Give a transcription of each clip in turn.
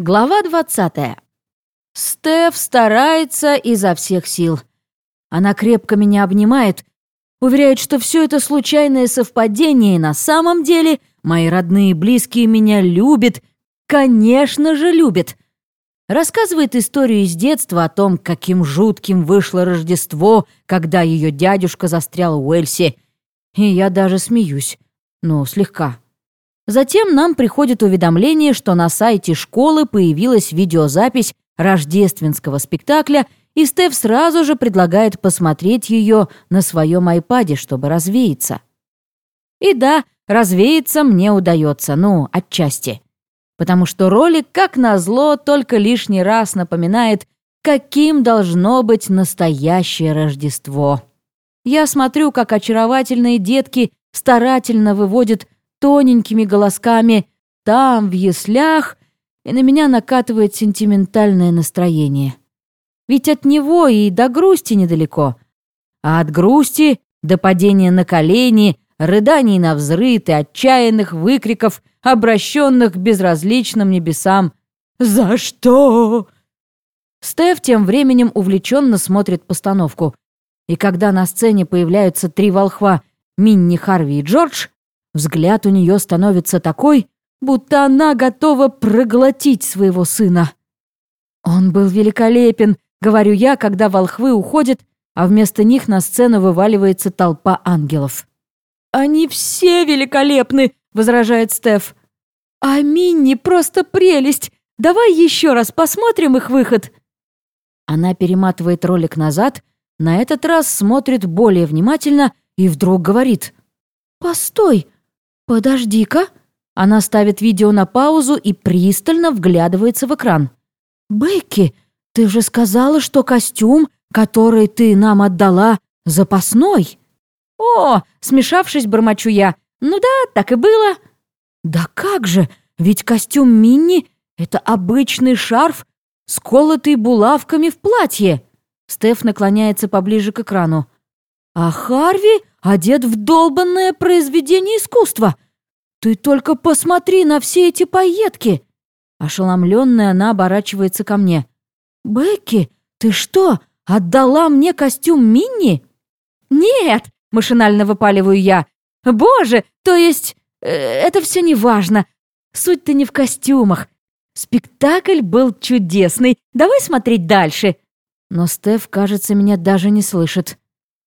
Глава 20. Стеф старается изо всех сил. Она крепко меня обнимает, уверяет, что все это случайное совпадение, и на самом деле мои родные и близкие меня любят, конечно же любят. Рассказывает историю из детства о том, каким жутким вышло Рождество, когда ее дядюшка застрял в Уэльсе. И я даже смеюсь. Ну, слегка. Затем нам приходит уведомление, что на сайте школы появилась видеозапись рождественского спектакля, и Стеф сразу же предлагает посмотреть ее на своем айпаде, чтобы развеяться. И да, развеяться мне удается, ну, отчасти. Потому что ролик, как назло, только лишний раз напоминает, каким должно быть настоящее Рождество. Я смотрю, как очаровательные детки старательно выводят тоненькими голосками «там, в яслях», и на меня накатывает сентиментальное настроение. Ведь от него и до грусти недалеко. А от грусти до падения на колени, рыданий на взрыт и отчаянных выкриков, обращенных к безразличным небесам «За что?». Стеф тем временем увлеченно смотрит постановку. И когда на сцене появляются три волхва Минни, Харви и Джордж, Взгляд у нее становится такой, будто она готова проглотить своего сына. «Он был великолепен», — говорю я, когда волхвы уходят, а вместо них на сцену вываливается толпа ангелов. «Они все великолепны», — возражает Стеф. «А Минни просто прелесть! Давай еще раз посмотрим их выход!» Она перематывает ролик назад, на этот раз смотрит более внимательно и вдруг говорит. «Постой, «Подожди-ка!» Она ставит видео на паузу и пристально вглядывается в экран. «Бекки, ты же сказала, что костюм, который ты нам отдала, запасной!» «О!» — смешавшись, бормочу я. «Ну да, так и было!» «Да как же! Ведь костюм Минни — это обычный шарф, сколотый булавками в платье!» Стеф наклоняется поближе к экрану. «А Харви одет в долбанное произведение искусства. Ты только посмотри на все эти пайетки!» Ошеломленная, она оборачивается ко мне. «Бекки, ты что, отдала мне костюм Минни?» «Нет!» — машинально выпаливаю я. «Боже, то есть... Э, это все не важно. Суть-то не в костюмах. Спектакль был чудесный. Давай смотреть дальше». Но Стеф, кажется, меня даже не слышит.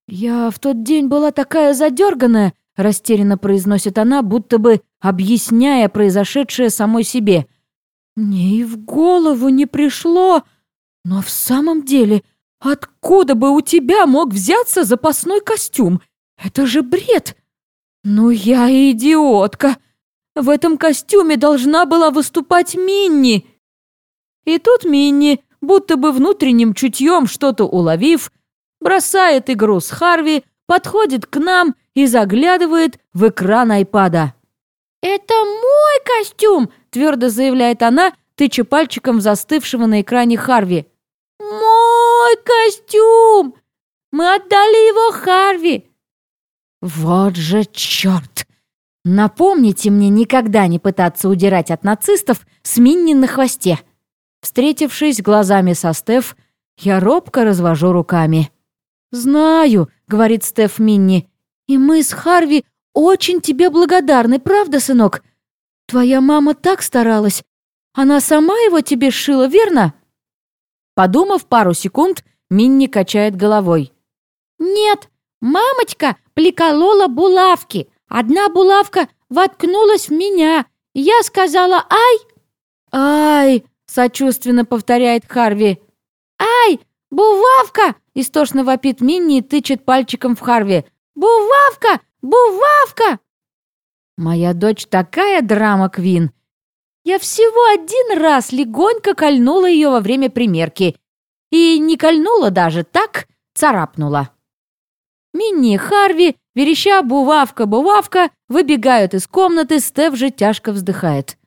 «Я в тот день была такая задерганная», — растерянно произносит она, будто бы объясняя произошедшее самой себе. «Мне и в голову не пришло. Но в самом деле, откуда бы у тебя мог взяться запасной костюм? Это же бред!» «Ну я идиотка! В этом костюме должна была выступать Минни!» И тут Минни, будто бы внутренним чутьем что-то уловив, бросает игру с Харви, подходит к нам и заглядывает в экран айпада. «Это мой костюм!» — твердо заявляет она, тыча пальчиком застывшего на экране Харви. «Мой костюм! Мы отдали его Харви!» «Вот же черт! Напомните мне никогда не пытаться удирать от нацистов с Минни на хвосте!» Встретившись глазами со Стеф, я робко развожу руками. «Знаю», — говорит Стеф Минни. «И мы с Харви очень тебе благодарны, правда, сынок? Твоя мама так старалась. Она сама его тебе сшила, верно?» Подумав пару секунд, Минни качает головой. «Нет, мамочка приколола булавки. Одна булавка воткнулась в меня. Я сказала «Ай!» «Ай!» — сочувственно повторяет Харви. «Ай! Булавка!» Истошно вопит Минни и тычет пальчиком в Харви. «Бувавка! Бувавка!» Моя дочь такая драма, Квин. Я всего один раз легонько кольнула ее во время примерки. И не кольнула даже, так царапнула. Минни и Харви, вереща «Бувавка! Бувавка!» выбегают из комнаты, Стеф же тяжко вздыхает.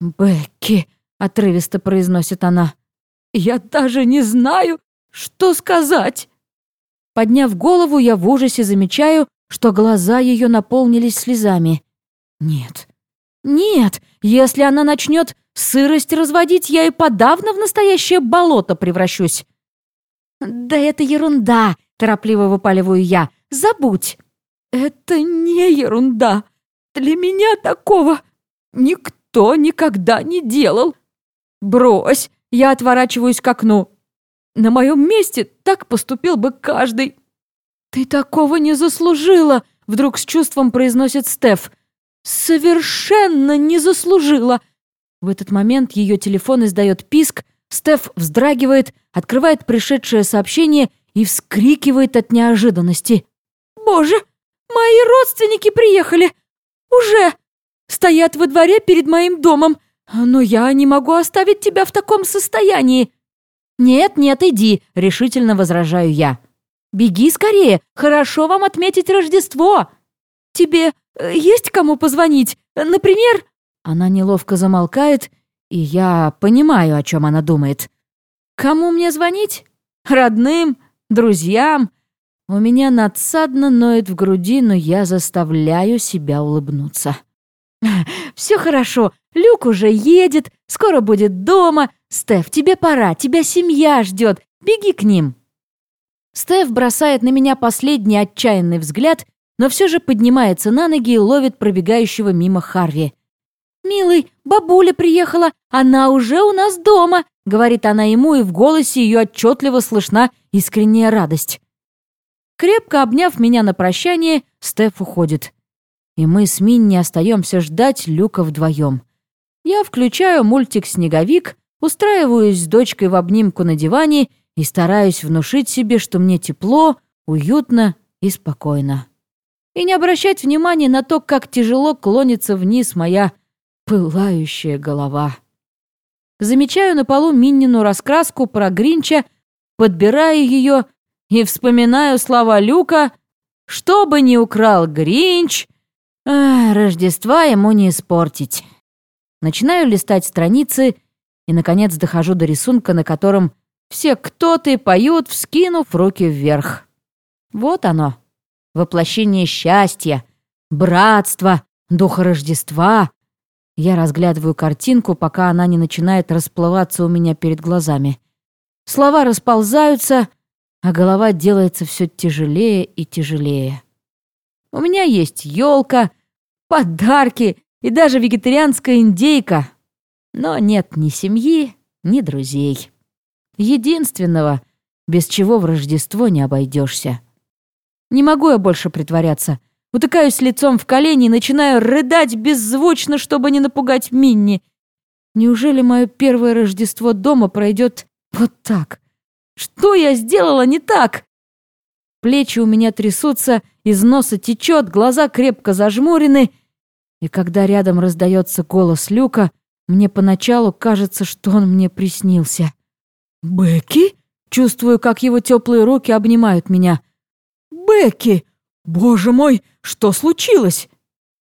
«Бекки!» — отрывисто произносит она. «Я даже не знаю, что сказать?» Подняв голову, я в ужасе замечаю, что глаза ее наполнились слезами. «Нет, Нет, если она начнет сырость разводить, я и подавно в настоящее болото превращусь. Да это ерунда, торопливо выпаливаю я. Забудь. Это не ерунда. Для меня такого никто никогда не делал. Брось, я отворачиваюсь к окну. На моем месте так поступил бы каждый. Ты такого не заслужила, вдруг с чувством произносит Стеф. Совершенно не заслужила. В этот момент ее телефон издает писк, Стеф вздрагивает, открывает пришедшее сообщение и вскрикивает от неожиданности. «Боже, мои родственники приехали! Уже! Стоят во дворе перед моим домом, но я не могу оставить тебя в таком состоянии!» «Нет, нет, иди», — решительно возражаю я. «Беги скорее, хорошо вам отметить Рождество!» «Тебе э, есть кому позвонить? Например...» Она неловко замолкает, и я понимаю, о чем она думает. «Кому мне звонить? Родным? Друзьям?» У меня надсадно ноет в груди, но я заставляю себя улыбнуться. «Все хорошо, Люк уже едет, скоро будет дома. Стеф, тебе пора, тебя семья ждет. Беги к ним». Стеф бросает на меня последний отчаянный взгляд, но все же поднимается на ноги и ловит пробегающего мимо Харви. «Милый, бабуля приехала, она уже у нас дома», — говорит она ему, и в голосе ее отчетливо слышна искренняя радость. Крепко обняв меня на прощание, Стеф уходит. И мы с Минни остаемся ждать Люка вдвоем. Я включаю мультик «Снеговик», устраиваюсь с дочкой в обнимку на диване и стараюсь внушить себе, что мне тепло, уютно и спокойно. И не обращать внимания на то, как тяжело клонится вниз моя пылающая голова. Замечаю на полу Миннину раскраску про Гринча, подбираю ее и вспоминаю слова Люка «Что бы ни украл Гринч, ах, Рождества ему не испортить». Начинаю листать страницы и, наконец, дохожу до рисунка, на котором все кто-то поют, вскинув руки вверх. Вот оно, воплощение счастья, братства, духа Рождества. Я разглядываю картинку, пока она не начинает расплываться у меня перед глазами. Слова расползаются, а голова делается все тяжелее и тяжелее. У меня есть елка, подарки и даже вегетарианская индейка. Но нет ни семьи, ни друзей. Единственного, без чего в Рождество не обойдешься. Не могу я больше притворяться. Утыкаюсь лицом в колени и начинаю рыдать беззвучно, чтобы не напугать Минни. Неужели мое первое Рождество дома пройдет вот так? Что я сделала не так? Плечи у меня трясутся, из носа течет, глаза крепко зажмурены. И когда рядом раздается голос Люка, мне поначалу кажется, что он мне приснился. «Бекки?» Чувствую, как его теплые руки обнимают меня. «Бекки! Боже мой, что случилось?»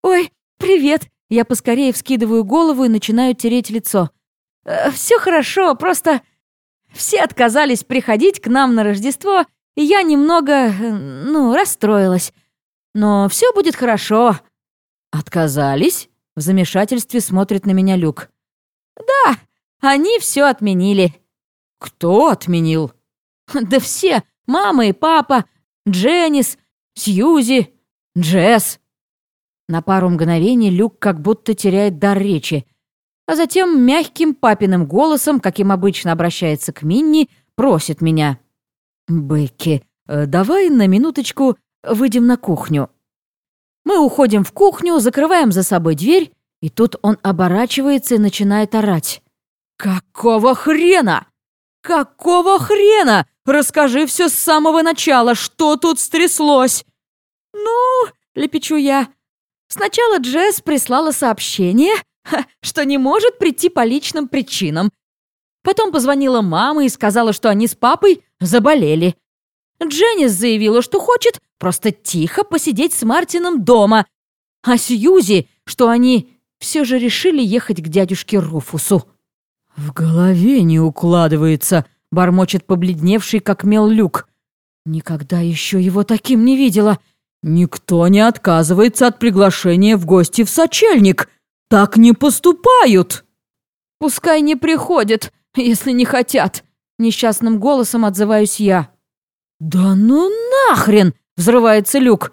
«Ой, привет!» Я поскорее вскидываю голову и начинаю тереть лицо. «Э, «Все хорошо, просто все отказались приходить к нам на Рождество, я немного, э, ну, расстроилась. Но все будет хорошо». «Отказались?» — в замешательстве смотрит на меня Люк. «Да, они все отменили». «Кто отменил?» «Да все. Мама и папа, Дженнис, Сьюзи, Джесс». На пару мгновений Люк как будто теряет дар речи, а затем мягким папиным голосом, каким обычно обращается к Минни, просит меня. «Бекки, э, давай на минуточку выйдем на кухню». Мы уходим в кухню, закрываем за собой дверь, и тут он оборачивается и начинает орать. «Какого хрена? Какого хрена? Расскажи все с самого начала, что тут стряслось?» «Ну, — лепечу я, — сначала Джесс прислала сообщение, что не может прийти по личным причинам. Потом позвонила мама и сказала, что они с папой заболели. Дженнис заявила, что хочет просто тихо посидеть с Мартином дома. А Сьюзи, что они все же решили ехать к дядюшке Руфусу. «В голове не укладывается», — бормочет побледневший, как мел люк. «Никогда еще его таким не видела. Никто не отказывается от приглашения в гости в сочельник. так не поступают!» «Пускай не приходят, если не хотят!» Несчастным голосом отзываюсь я. «Да ну нахрен!» — взрывается Люк.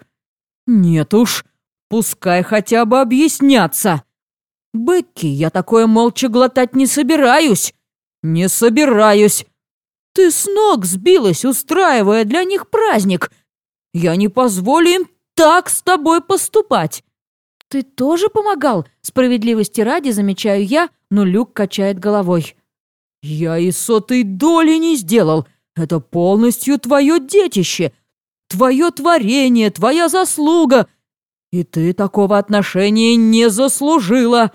«Нет уж, пускай хотя бы объяснятся. Бекки, я такое молча глотать не собираюсь. Не собираюсь. Ты с ног сбилась, устраивая для них праздник. Я не позволю им так с тобой поступать. Ты тоже помогал? Справедливости ради, замечаю я, но Люк качает головой. Я и сотой доли не сделал. Это полностью твое детище. Твое творение, твоя заслуга. И ты такого отношения не заслужила.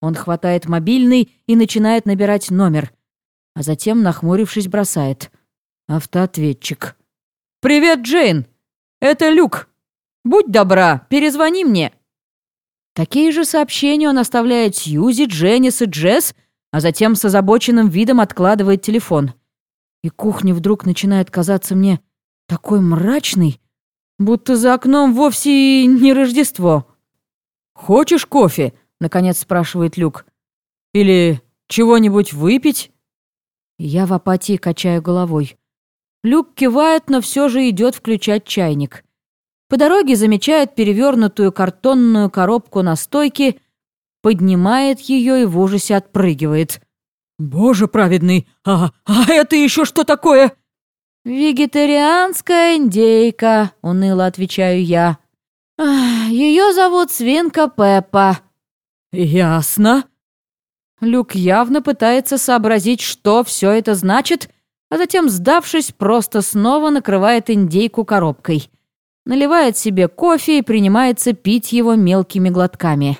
Он хватает мобильный и начинает набирать номер. А затем, нахмурившись, бросает. Автоответчик. «Привет, Джейн! Это Люк. Будь добра, перезвони мне». Такие же сообщения он оставляет Сьюзи, Дженнис и Джесс, а затем с озабоченным видом откладывает телефон. И кухня вдруг начинает казаться мне такой мрачной, будто за окном вовсе не Рождество. «Хочешь кофе?» — наконец спрашивает Люк. «Или чего-нибудь выпить?» Я в апатии качаю головой. Люк кивает, но все же идет включать чайник. По дороге замечает перевернутую картонную коробку на стойке, поднимает ее и в ужасе отпрыгивает. «Боже праведный! А, а это еще что такое?» «Вегетарианская индейка», — уныло отвечаю я. «Ее зовут Свинка Пеппа». «Ясно». Люк явно пытается сообразить, что все это значит, а затем, сдавшись, просто снова накрывает индейку коробкой наливает себе кофе и принимается пить его мелкими глотками.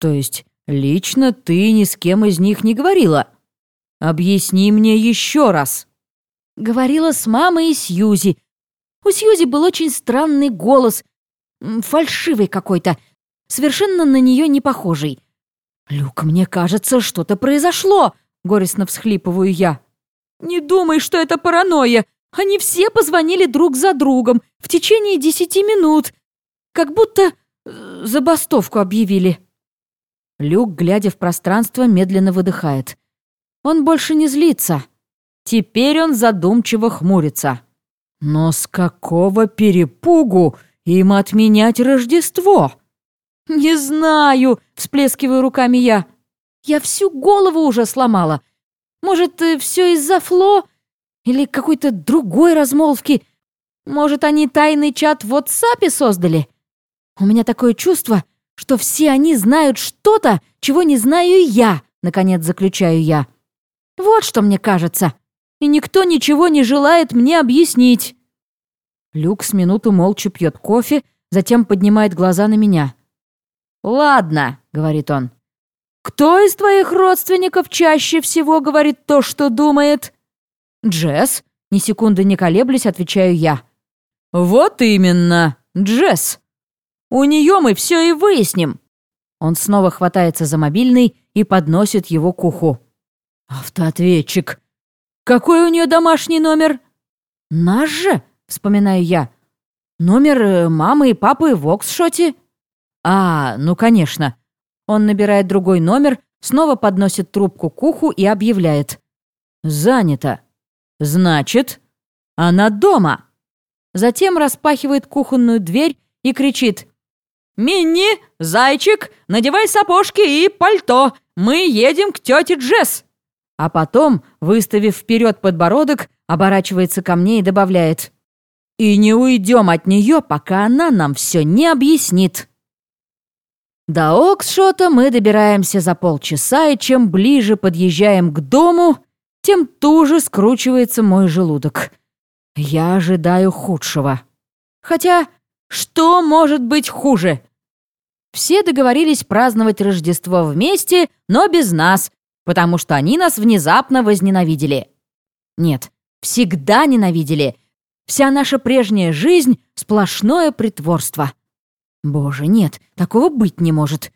«То есть лично ты ни с кем из них не говорила? Объясни мне еще раз». Говорила с мамой и Сьюзи. У Сьюзи был очень странный голос, фальшивый какой-то, совершенно на нее не похожий. «Люк, мне кажется, что-то произошло», — горестно всхлипываю я. «Не думай, что это паранойя. Они все позвонили друг за другом в течение десяти минут, как будто э, забастовку объявили. Люк, глядя в пространство, медленно выдыхает. Он больше не злится. Теперь он задумчиво хмурится. Но с какого перепугу им отменять Рождество? «Не знаю», — всплескиваю руками я. «Я всю голову уже сломала. Может, э, все из-за Фло? Или какой-то другой размолвки? Может, они тайный чат в WhatsApp создали? У меня такое чувство, что все они знают что-то, чего не знаю я, наконец заключаю я. Вот что мне кажется. И никто ничего не желает мне объяснить. Люк с минуту молча пьет кофе, затем поднимает глаза на меня. «Ладно», — говорит он. «Кто из твоих родственников чаще всего говорит то, что думает?» «Джесс?» — ни секунды не колеблясь, отвечаю я. «Вот именно, Джесс. У нее мы все и выясним». Он снова хватается за мобильный и подносит его к уху. «Автоответчик. Какой у нее домашний номер?» «Наш же», — вспоминаю я. «Номер э, мамы и папы в Оксшоте». «А, ну, конечно». Он набирает другой номер, снова подносит трубку к уху и объявляет. «Занято». «Значит, она дома!» Затем распахивает кухонную дверь и кричит. «Минни, зайчик, надевай сапожки и пальто, мы едем к тете Джесс!» А потом, выставив вперед подбородок, оборачивается ко мне и добавляет. «И не уйдем от нее, пока она нам все не объяснит!» До Оксшота мы добираемся за полчаса, и чем ближе подъезжаем к дому, тем туже скручивается мой желудок. Я ожидаю худшего. Хотя, что может быть хуже? Все договорились праздновать Рождество вместе, но без нас, потому что они нас внезапно возненавидели. Нет, всегда ненавидели. Вся наша прежняя жизнь — сплошное притворство. Боже, нет, такого быть не может.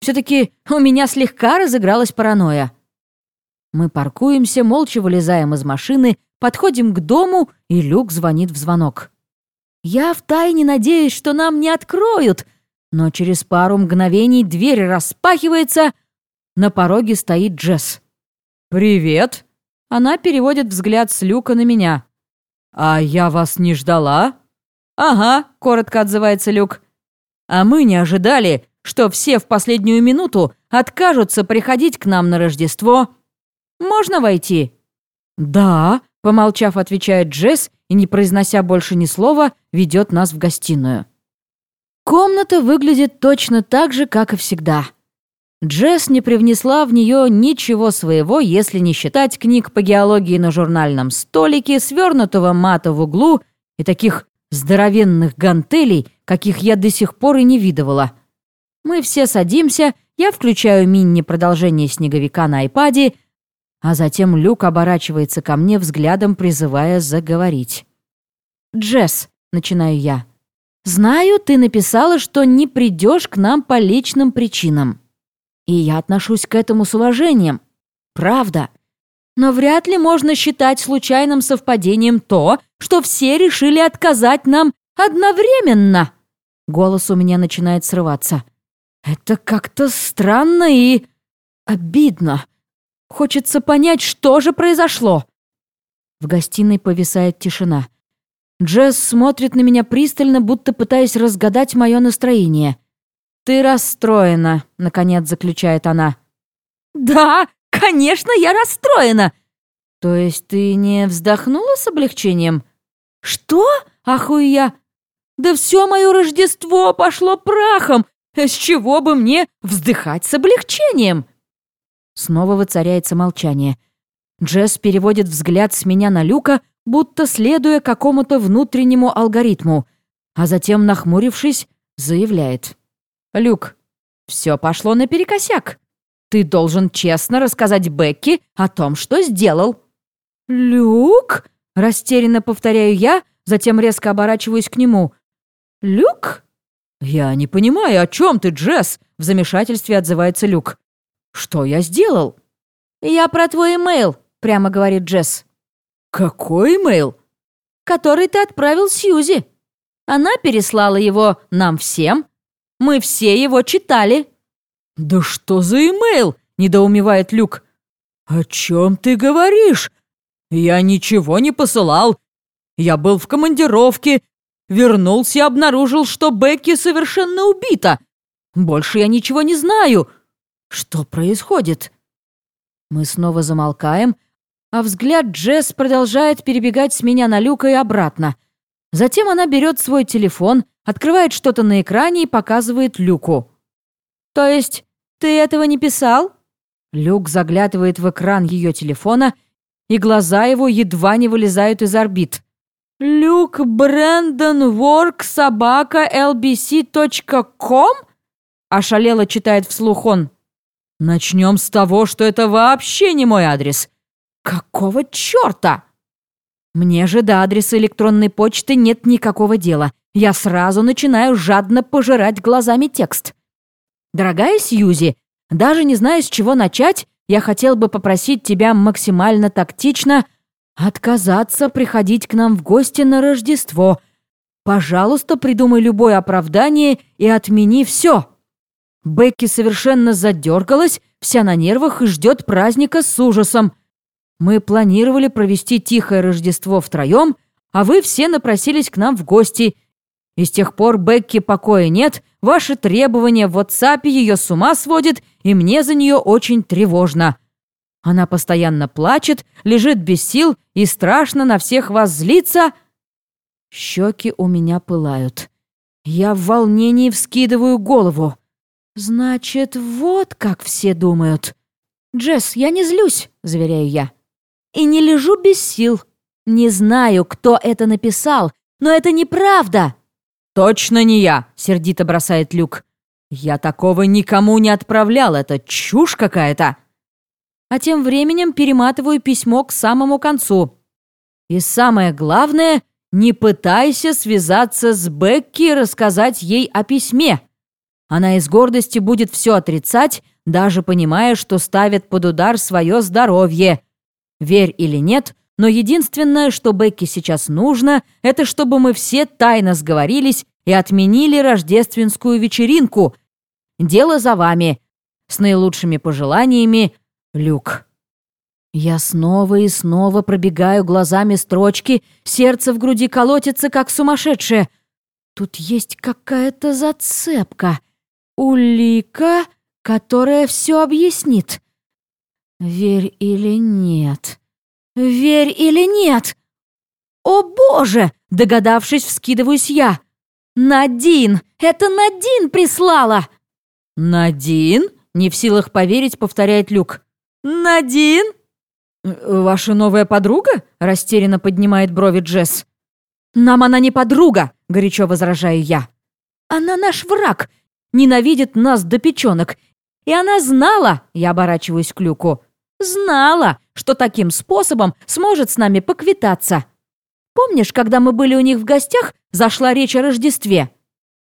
Все-таки у меня слегка разыгралась паранойя. Мы паркуемся, молча вылезаем из машины, подходим к дому, и Люк звонит в звонок. Я втайне надеюсь, что нам не откроют, Но через пару мгновений дверь распахивается, на пороге стоит Джесс. «Привет!» Она переводит взгляд с Люка на меня. «А я вас не ждала?» «Ага», — коротко отзывается Люк. «А мы не ожидали, что все в последнюю минуту откажутся приходить к нам на Рождество. Можно войти?» «Да», — помолчав, отвечает Джесс и, не произнося больше ни слова, ведет нас в гостиную. Комната выглядит точно так же, как и всегда. Джесс не привнесла в нее ничего своего, если не считать книг по геологии на журнальном столике, свернутого мата в углу и таких здоровенных гантелей, каких я до сих пор и не видывала. Мы все садимся, я включаю мини-продолжение «Снеговика» на айпаде, а затем Люк оборачивается ко мне взглядом, призывая заговорить. «Джесс», — начинаю я, — «знаю, ты написала, что не придешь к нам по личным причинам. И я отношусь к этому с уважением. Правда. Но вряд ли можно считать случайным совпадением то, что все решили отказать нам одновременно». Голос у меня начинает срываться. «Это как-то странно и обидно». Хочется понять, что же произошло. В гостиной повисает тишина. Джесс смотрит на меня пристально, будто пытаясь разгадать мое настроение. «Ты расстроена», — наконец заключает она. «Да, конечно, я расстроена!» «То есть ты не вздохнула с облегчением?» «Что?» — ахую я. «Да все мое Рождество пошло прахом! С чего бы мне вздыхать с облегчением?» Снова воцаряется молчание. Джесс переводит взгляд с меня на Люка, будто следуя какому-то внутреннему алгоритму, а затем, нахмурившись, заявляет. «Люк, все пошло наперекосяк. Ты должен честно рассказать Бекки о том, что сделал». «Люк?» — растерянно повторяю я, затем резко оборачиваюсь к нему. «Люк?» «Я не понимаю, о чем ты, Джесс?» — в замешательстве отзывается Люк. «Что я сделал?» «Я про твой имейл», — прямо говорит Джесс. «Какой имейл?» «Который ты отправил Сьюзи. Она переслала его нам всем. Мы все его читали». «Да что за имейл?» — недоумевает Люк. «О чем ты говоришь? Я ничего не посылал. Я был в командировке, вернулся и обнаружил, что Бекки совершенно убита. Больше я ничего не знаю. Что происходит? Мы снова замолкаем, а взгляд Джесс продолжает перебегать с меня на Люка и обратно. Затем она берет свой телефон, открывает что-то на экране и показывает Люку. «То есть ты этого не писал?» Люк заглядывает в экран ее телефона, и глаза его едва не вылезают из орбит. «Люк Брэндон Ворк собака lbc.com?» Ошалело читает вслух он. Начнем с того, что это вообще не мой адрес. Какого черта? Мне же до адреса электронной почты нет никакого дела. Я сразу начинаю жадно пожирать глазами текст. Дорогая Сьюзи, даже не знаю, с чего начать, я хотел бы попросить тебя максимально тактично отказаться приходить к нам в гости на Рождество. Пожалуйста, придумай любое оправдание и отмени все. Бекки совершенно задергалась, вся на нервах и ждет праздника с ужасом. Мы планировали провести тихое Рождество втроем, а вы все напросились к нам в гости. И с тех пор Бекки покоя нет, ваши требования в WhatsApp ее с ума сводит, и мне за нее очень тревожно. Она постоянно плачет, лежит без сил и страшно на всех вас злится. Щеки у меня пылают. Я в волнении вскидываю голову. «Значит, вот как все думают. Джесс, я не злюсь», — заверяю я. «И не лежу без сил. Не знаю, кто это написал, но это неправда». «Точно не я», — сердито бросает Люк. «Я такого никому не отправлял, это чушь какая-то». А тем временем перематываю письмо к самому концу. И самое главное, не пытайся связаться с Бекки и рассказать ей о письме. Она из гордости будет все отрицать, даже понимая, что ставит под удар свое здоровье. Верь или нет, но единственное, что Бекке сейчас нужно, это чтобы мы все тайно сговорились и отменили рождественскую вечеринку. Дело за вами. С наилучшими пожеланиями, Люк. Я снова и снова пробегаю глазами строчки, сердце в груди колотится, как сумасшедшее. Тут есть какая-то зацепка. Улика, которая все объяснит. Верь или нет? Верь или нет? О боже! Догадавшись, вскидываюсь я. Надин! Это Надин прислала! Надин? Не в силах поверить, повторяет Люк. Надин? «Ваша новая подруга?» — растерянно поднимает брови Джесс. «Нам она не подруга», — горячо возражаю я. «Она наш враг, ненавидит нас до печенок. И она знала, я оборачиваюсь к Люку, знала, что таким способом сможет с нами поквитаться. Помнишь, когда мы были у них в гостях, зашла речь о Рождестве?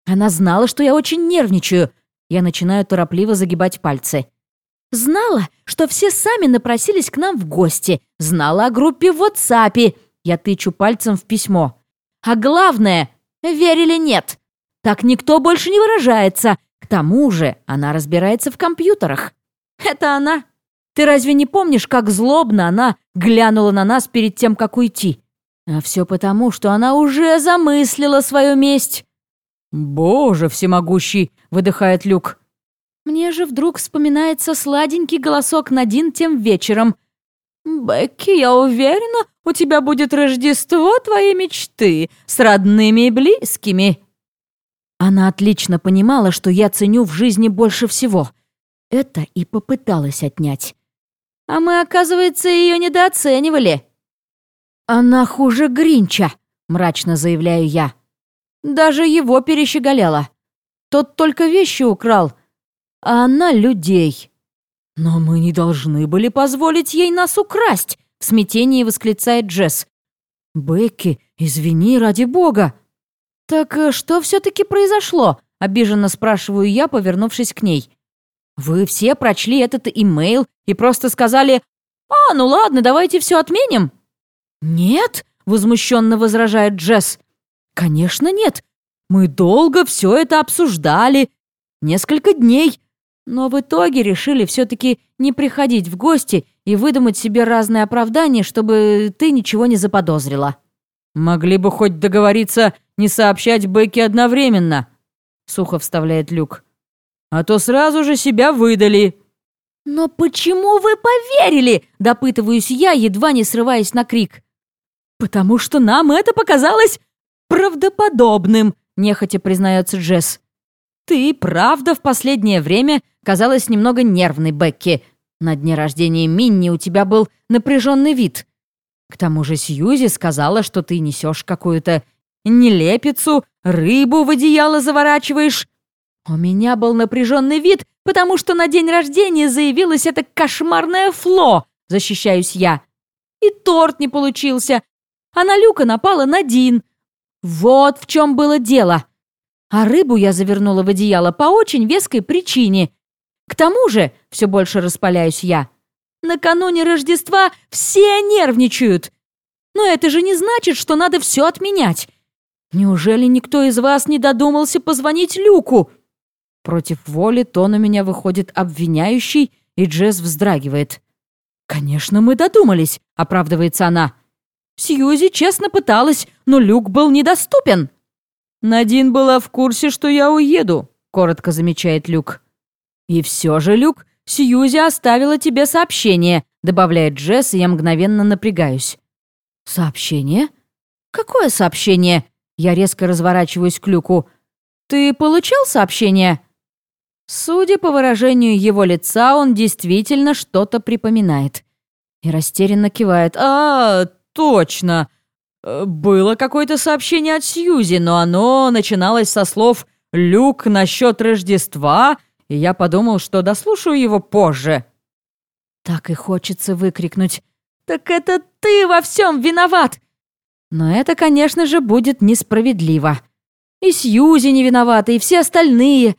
Она знала, что я очень нервничаю. Я начинаю торопливо загибать пальцы. Знала, что все сами напросились к нам в гости. Знала о группе в WhatsApp. Я тычу пальцем в письмо. А главное, верили нет. Так никто больше не выражается. К тому же она разбирается в компьютерах. Это она. Ты разве не помнишь, как злобно она глянула на нас перед тем, как уйти? А все потому, что она уже замыслила свою месть. «Боже всемогущий!» — выдыхает Люк. Мне же вдруг вспоминается сладенький голосок Надин тем вечером. «Бекки, я уверена, у тебя будет Рождество твоей мечты с родными и близкими». Она отлично понимала, что я ценю в жизни больше всего. Это и попыталась отнять. А мы, оказывается, ее недооценивали. «Она хуже Гринча», — мрачно заявляю я. Даже его перещеголяла. Тот только вещи украл — а она людей. Но мы не должны были позволить ей нас украсть, в смятении восклицает Джесс. Бекки, извини ради бога. Так э, что все-таки произошло? Обиженно спрашиваю я, повернувшись к ней. Вы все прочли этот имейл и просто сказали «А, ну ладно, давайте все отменим». «Нет», — возмущенно возражает Джесс. «Конечно нет. Мы долго все это обсуждали. Несколько дней. Но в итоге решили все-таки не приходить в гости и выдумать себе разные оправдания, чтобы ты ничего не заподозрила. «Могли бы хоть договориться не сообщать Бекке одновременно», — сухо вставляет Люк. «А то сразу же себя выдали». «Но почему вы поверили?» — допытываюсь я, едва не срываясь на крик. «Потому что нам это показалось правдоподобным», — нехотя признается Джесс. «Ты, правда, в последнее время казалась немного нервной, Бекки. На дне рождения Минни у тебя был напряженный вид. К тому же Сьюзи сказала, что ты несешь какую-то нелепицу, рыбу в одеяло заворачиваешь. У меня был напряженный вид, потому что на день рождения заявилась эта кошмарная Фло, защищаюсь я. И торт не получился, а на Люка напала на Дин. Вот в чем было дело. А рыбу я завернула в одеяло по очень веской причине. К тому же, все больше распаляюсь я, накануне Рождества все нервничают. Но это же не значит, что надо все отменять. Неужели никто из вас не додумался позвонить Люку? Против воли тон у меня выходит обвиняющий, и Джесс вздрагивает. «Конечно, мы додумались», — оправдывается она. Сьюзи честно пыталась, но Люк был недоступен. «Надин была в курсе, что я уеду», — коротко замечает Люк. «И все же, Люк, Сьюзи оставила тебе сообщение», — добавляет Джесс, и я мгновенно напрягаюсь. «Сообщение? Какое сообщение?» Я резко разворачиваюсь к Люку. «Ты получал сообщение?» Судя по выражению его лица, он действительно что-то припоминает. И растерянно кивает. «А, точно. Э, было какое-то сообщение от Сьюзи, но оно начиналось со слов «Люк насчет Рождества», и я подумал, что дослушаю его позже. Так и хочется выкрикнуть «Так это ты во всем виноват!» Но это, конечно же, будет несправедливо. И Сьюзи не виновата, и все остальные.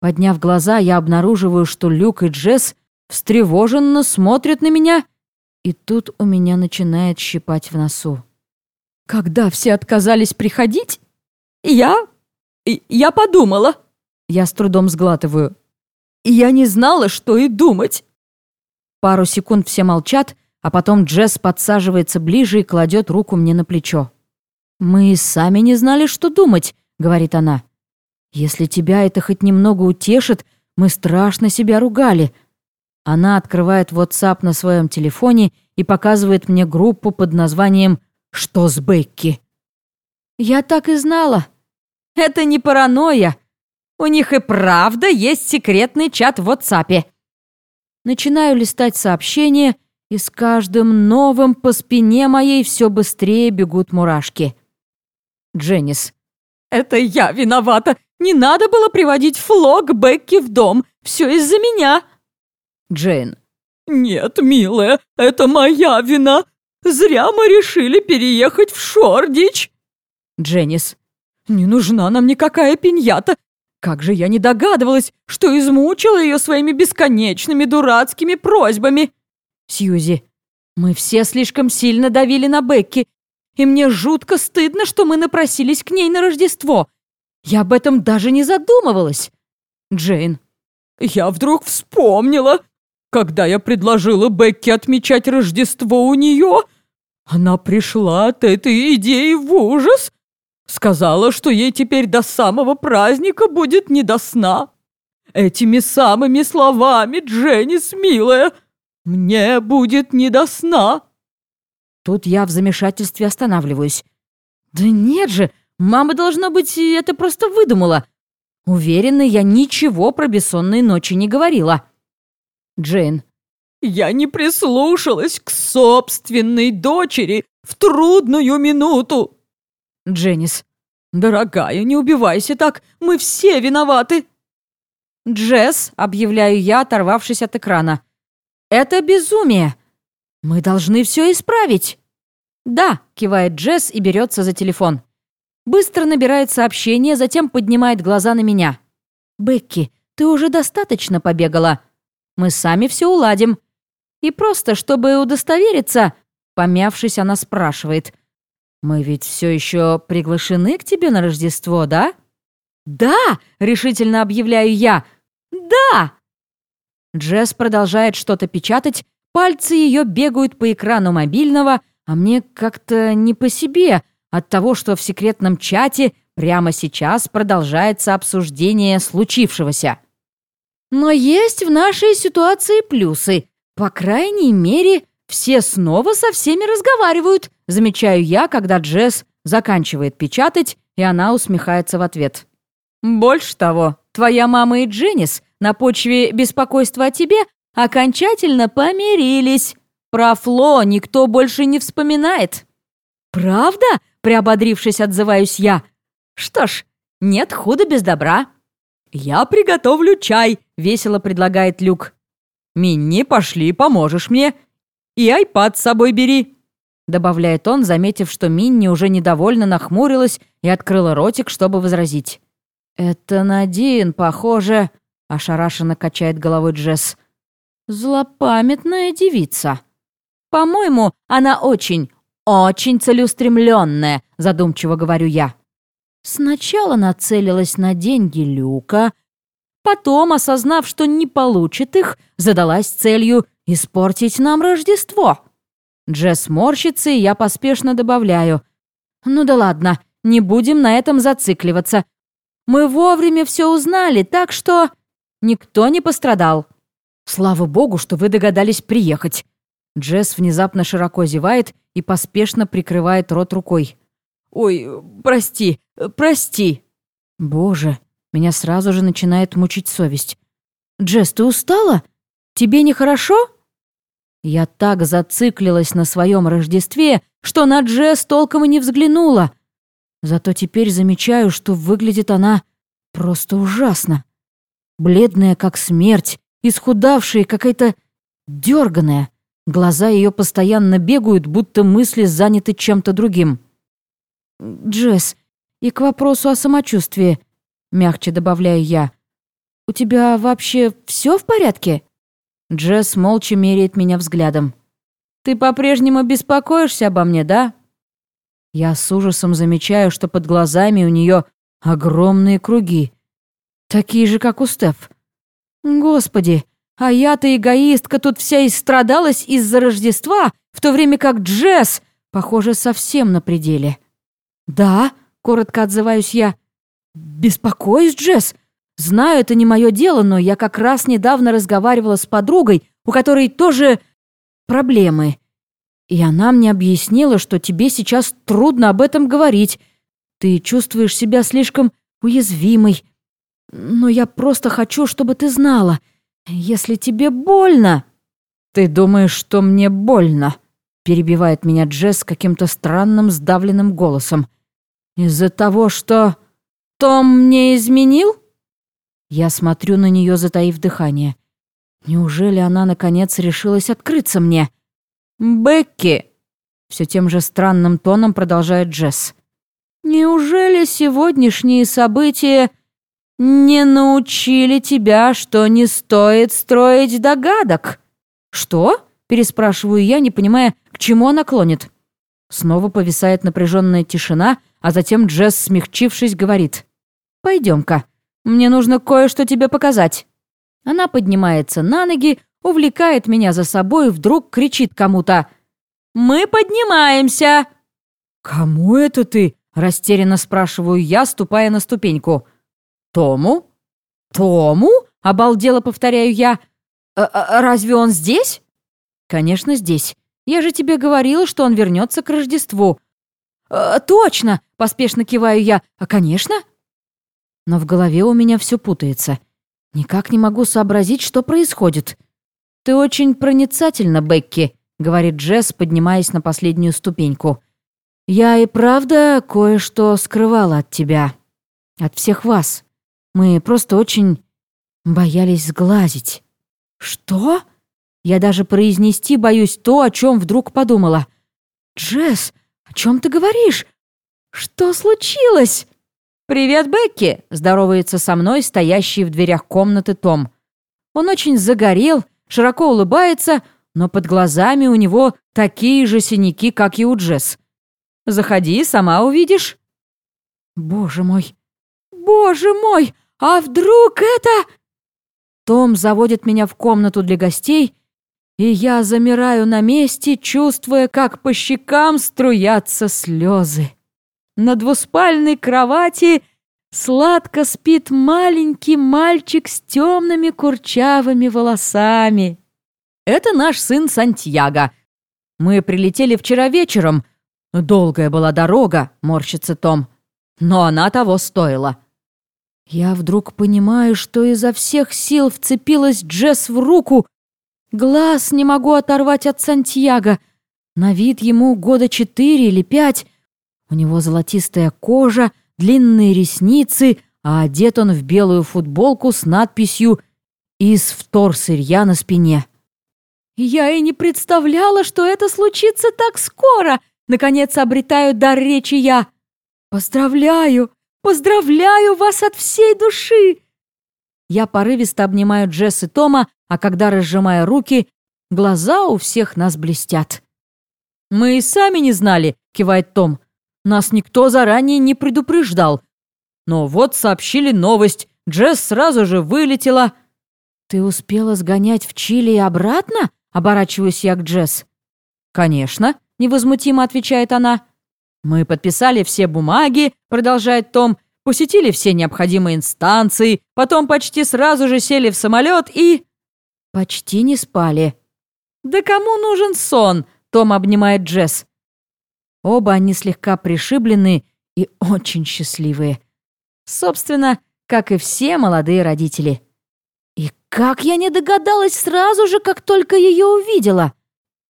Подняв глаза, я обнаруживаю, что Люк и Джесс встревоженно смотрят на меня, и тут у меня начинает щипать в носу. Когда все отказались приходить, я я подумала. Я с трудом сглатываю. Я не знала, что и думать. Пару секунд все молчат, а потом Джесс подсаживается ближе и кладет руку мне на плечо. «Мы и сами не знали, что думать», — говорит она. «Если тебя это хоть немного утешит, мы страшно себя ругали». Она открывает WhatsApp на своем телефоне и показывает мне группу под названием «Что с Бекки?». «Я так и знала. Это не паранойя. У них и правда есть секретный чат в WhatsApp». Начинаю листать сообщения, и с каждым новым по спине моей все быстрее бегут мурашки. Дженнис. «Это я виновата. Не надо было приводить Флог Бекки в дом. Все из-за меня». Джейн. «Нет, милая, это моя вина. Зря мы решили переехать в Шордич». Дженнис. «Не нужна нам никакая пиньята. Как же я не догадывалась, что измучила ее своими бесконечными дурацкими просьбами». Сьюзи. «Мы все слишком сильно давили на Бекки, и мне жутко стыдно, что мы напросились к ней на Рождество. Я об этом даже не задумывалась». Джейн. «Я вдруг вспомнила, когда я предложила Бекке отмечать Рождество у нее, она пришла от этой идеи в ужас. Сказала, что ей теперь до самого праздника будет не до сна. Этими самыми словами, Дженнис, милая, мне будет не до сна. Тут я в замешательстве останавливаюсь. Да нет же, мама, должно быть, это просто выдумала. Уверена, я ничего про бессонные ночи не говорила. Джейн. «Я не прислушалась к собственной дочери в трудную минуту!» Дженнис. «Дорогая, не убивайся так, мы все виноваты!» «Джесс», — объявляю я, оторвавшись от экрана. «Это безумие! Мы должны все исправить!» «Да», — кивает Джесс и берется за телефон. Быстро набирает сообщение, затем поднимает глаза на меня. «Бекки, ты уже достаточно побегала. Мы сами все уладим. И просто, чтобы удостовериться, помявшись, она спрашивает. «Мы ведь все еще приглашены к тебе на Рождество, да?» «Да!» — решительно объявляю я. «Да!» Джесс продолжает что-то печатать, пальцы ее бегают по экрану мобильного, а мне как-то не по себе от того, что в секретном чате прямо сейчас продолжается обсуждение случившегося. Но есть в нашей ситуации плюсы. По крайней мере, все снова со всеми разговаривают, замечаю я, когда Джесс заканчивает печатать, и она усмехается в ответ. Больше того, твоя мама и Дженнис на почве беспокойства о тебе окончательно помирились. Про Фло никто больше не вспоминает. Правда? Приободрившись, отзываюсь я. Что ж, нет худа без добра. «Я приготовлю чай», — весело предлагает Люк. «Минни, пошли, поможешь мне. И айпад с собой бери», — добавляет он, заметив, что Минни уже недовольно нахмурилась и открыла ротик, чтобы возразить. «Это Надин, похоже», — ошарашенно качает головой Джесс. «Злопамятная девица. По-моему, она очень, очень целеустремленная», — задумчиво говорю я. Сначала нацелилась на деньги Люка, потом, осознав, что не получит их, задалась целью испортить нам Рождество. Джесс морщится, и я поспешно добавляю. «Ну да ладно, не будем на этом зацикливаться. Мы вовремя все узнали, так что никто не пострадал. Слава богу, что вы догадались приехать». Джесс внезапно широко зевает и поспешно прикрывает рот рукой. «Ой, прости, прости». Боже, меня сразу же начинает мучить совесть. «Джесс, ты устала? Тебе нехорошо?» Я так зациклилась на своем Рождестве, что на Джесс толком и не взглянула. Зато теперь замечаю, что выглядит она просто ужасно. Бледная, как смерть, исхудавшая, какая-то дерганая. Глаза ее постоянно бегают, будто мысли заняты чем-то другим. «Джесс, и к вопросу о самочувствии», — мягче добавляю я. «У тебя вообще все в порядке?» Джесс молча меряет меня взглядом. «Ты по-прежнему беспокоишься обо мне, да?» Я с ужасом замечаю, что под глазами у нее Огромные круги. Такие же, как у Стеф. Господи, а я-то эгоистка тут вся истрадалась из-за Рождества, в то время как Джесс, похоже, совсем на пределе. «Да», — коротко отзываюсь я. «Беспокоюсь, Джесс. Знаю, это не мое дело, но я как раз недавно разговаривала с подругой, у которой тоже проблемы. И она мне объяснила, что тебе сейчас трудно об этом говорить. Ты чувствуешь себя слишком уязвимой. Но я просто хочу, чтобы ты знала, если тебе больно...» «Ты думаешь, что мне больно?» перебивает меня Джесс каким-то странным сдавленным голосом. «Из-за того, что Том мне изменил?» Я смотрю на нее, затаив дыхание. Неужели она, наконец, решилась открыться мне? «Бекки!» Все тем же странным тоном продолжает Джесс. «Неужели сегодняшние события не научили тебя, что не стоит строить догадок?» «Что?» — переспрашиваю я, не понимая, к чему она клонит. Снова повисает напряженная тишина, а затем Джесс, смягчившись, говорит. «Пойдем-ка, мне нужно кое-что тебе показать». Она поднимается на ноги, увлекает меня за собой и вдруг кричит кому-то. «Мы поднимаемся!» «Кому это ты?» – растерянно спрашиваю я, ступая на ступеньку. «Тому?» «Тому?» – обалдело повторяю я. «А, а, «Разве он здесь?» «Конечно, здесь. Я же тебе говорила, что он вернется к Рождеству». «А, «Точно!» – поспешно киваю я. «А, конечно!» Но в голове у меня все путается. Никак не могу сообразить, что происходит. «Ты очень проницательна, Бекки», — говорит Джесс, поднимаясь на последнюю ступеньку. «Я и правда кое-что скрывала от тебя. От всех вас. Мы просто очень боялись сглазить». «Что?» Я даже произнести боюсь то, о чем вдруг подумала. «Джесс, о чем ты говоришь? Что случилось?» «Привет, Бекки!» — здоровается со мной стоящий в дверях комнаты Том. Он очень загорел, широко улыбается, но под глазами у него такие же синяки, как и у Джесс. «Заходи, сама увидишь». «Боже мой! Боже мой! А вдруг это...» Том заводит меня в комнату для гостей, и я замираю на месте, чувствуя, как по щекам струятся слезы. На двуспальной кровати сладко спит маленький мальчик с темными курчавыми волосами. Это наш сын Сантьяго. Мы прилетели вчера вечером. Долгая была дорога, морщится Том. Но она того стоила. Я вдруг понимаю, что изо всех сил вцепилась Джесс в руку. Глаз не могу оторвать от Сантьяго. На вид ему года четыре или пять. У него золотистая кожа, длинные ресницы, а одет он в белую футболку с надписью «Из вторсырья» на спине. «Я и не представляла, что это случится так скоро!» Наконец обретаю дар речи я. «Поздравляю! Поздравляю вас от всей души!» Я порывисто обнимаю Джесс и Тома, а когда разжимаю руки, глаза у всех нас блестят. «Мы и сами не знали», — кивает Том. Нас никто заранее не предупреждал. Но вот сообщили новость. Джесс сразу же вылетела. «Ты успела сгонять в Чили и обратно?» — оборачиваюсь я к Джесс. «Конечно», — невозмутимо отвечает она. «Мы подписали все бумаги», — продолжает Том, «посетили все необходимые инстанции, потом почти сразу же сели в самолет и...» «Почти не спали». «Да кому нужен сон?» — Том обнимает Джесс. Оба они слегка пришиблены и очень счастливые. Собственно, как и все молодые родители. И как я не догадалась сразу же, как только ее увидела.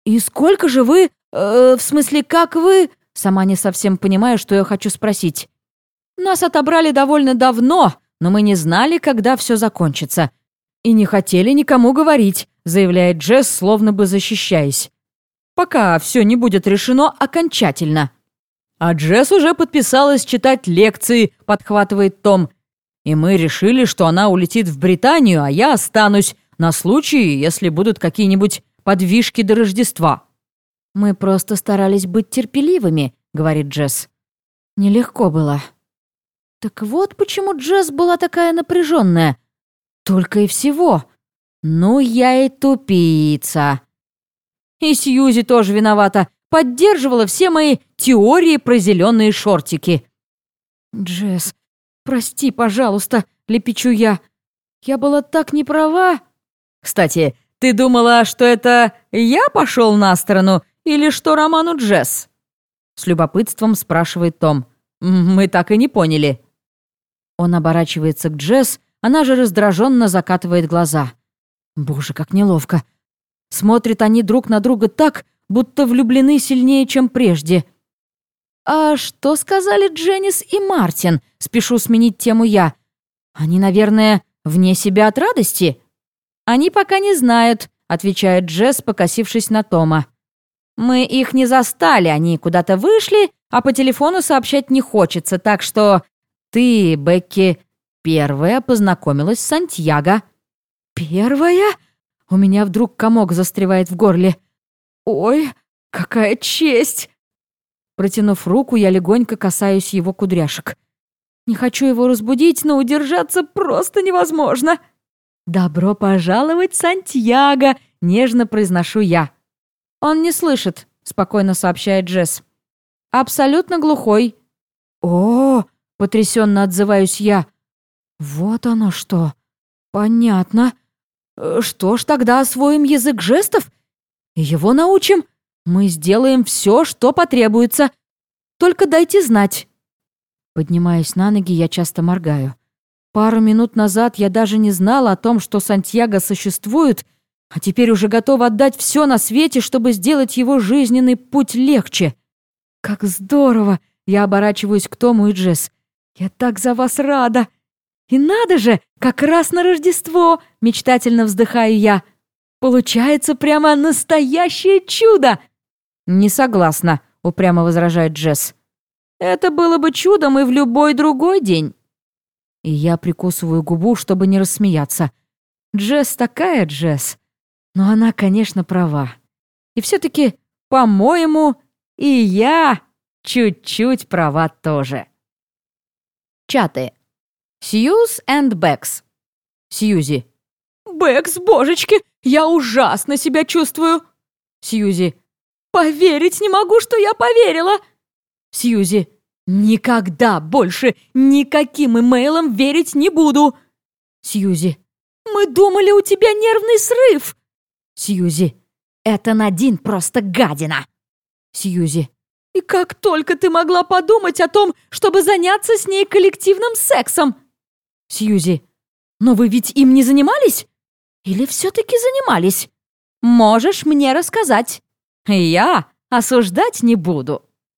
И сколько же вы... Э, в смысле, как вы... Сама не совсем понимаю, что я хочу спросить. Нас отобрали довольно давно, но мы не знали, когда все закончится. И не хотели никому говорить, заявляет Джесс, словно бы защищаясь пока все не будет решено окончательно. А Джесс уже подписалась читать лекции, подхватывает Том. И мы решили, что она улетит в Британию, а я останусь на случай, если будут какие-нибудь подвижки до Рождества. «Мы просто старались быть терпеливыми», — говорит Джесс. «Нелегко было». Так вот почему Джесс была такая напряженная. Только и всего. Ну, я и тупица. И Сьюзи тоже виновата. Поддерживала все мои теории про зеленые шортики. Джесс, прости, пожалуйста, лепечу я. Я была так не права. Кстати, ты думала, что это я пошел на сторону или что Роману Джесс? С любопытством спрашивает Том. Мы так и не поняли. Он оборачивается к Джесс, она же раздраженно закатывает глаза. Боже, как неловко. Смотрят они друг на друга так, будто влюблены сильнее, чем прежде. «А что сказали Дженнис и Мартин?» — спешу сменить тему я. «Они, наверное, вне себя от радости?» «Они пока не знают», — отвечает Джесс, покосившись на Тома. «Мы их не застали, они куда-то вышли, а по телефону сообщать не хочется, так что ты, Бекки, первая познакомилась с Сантьяго». «Первая?» У меня вдруг комок застревает в горле. «Ой, какая честь!» Протянув руку, я легонько касаюсь его кудряшек. Не хочу его разбудить, но удержаться просто невозможно. «Добро пожаловать, Сантьяго!» — нежно произношу я. «Он не слышит», — спокойно сообщает Джесс. «Абсолютно глухой». «О!» — потрясенно отзываюсь я. «Вот оно что! Понятно. Э, что ж, тогда освоим язык жестов? Его научим. Мы сделаем все, что потребуется. Только дайте знать». Поднимаясь на ноги, я часто моргаю. Пару минут назад я даже не знала о том, что Сантьяго существует, а теперь уже готова отдать все на свете, чтобы сделать его жизненный путь легче. Как здорово! Я оборачиваюсь к Тому и Джесс. Я так за вас рада! И надо же, как раз на Рождество, мечтательно вздыхаю я. Получается прямо настоящее чудо. Не согласна, упрямо возражает Джесс. Это было бы чудом и в любой другой день. И я прикусываю губу, чтобы не рассмеяться. Джесс такая Джесс. Но она, конечно, права. И все-таки, по-моему, и я чуть-чуть права тоже. Чаты. Сьюз and Бэкс. Сьюзи. «Бэкс, божечки, я ужасно себя чувствую!» Сьюзи. «Поверить не могу, что я поверила!» Сьюзи. «Никогда больше никаким имейлом верить не буду!» Сьюзи. «Мы думали, у тебя нервный срыв!» Сьюзи. «Это Надин просто гадина!» Сьюзи. «И как только ты могла подумать о том, чтобы заняться с ней коллективным сексом?» Сьюзи. «Но вы ведь им не занимались? Или все-таки занимались? Можешь мне рассказать. Я осуждать не буду».